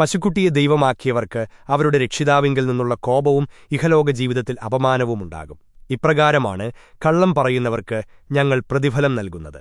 പശുക്കുട്ടിയെ ദൈവമാക്കിയവർക്ക് അവരുടെ രക്ഷിതാവിങ്കിൽ നിന്നുള്ള കോപവും ഇഹലോക ജീവിതത്തിൽ അപമാനവുമുണ്ടാകും ഇപ്രകാരമാണ് കള്ളം പറയുന്നവർക്ക് ഞങ്ങൾ പ്രതിഫലം നൽകുന്നത്.